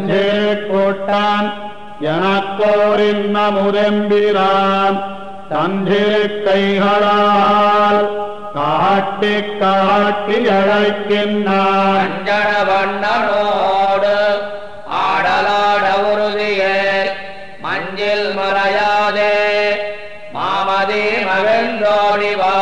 செஞ்சிருக்கூட்டான் எனக்கோரின் நமுதெம்பிரான் தந்திரு கைகளால் காட்டி காட்டி அழைக்கின்றான். வண்ணனோடு ஆடலாட உறுதியே மஞ்சில் மறையாதே மாமதி மகிழ்ந்தோடிவா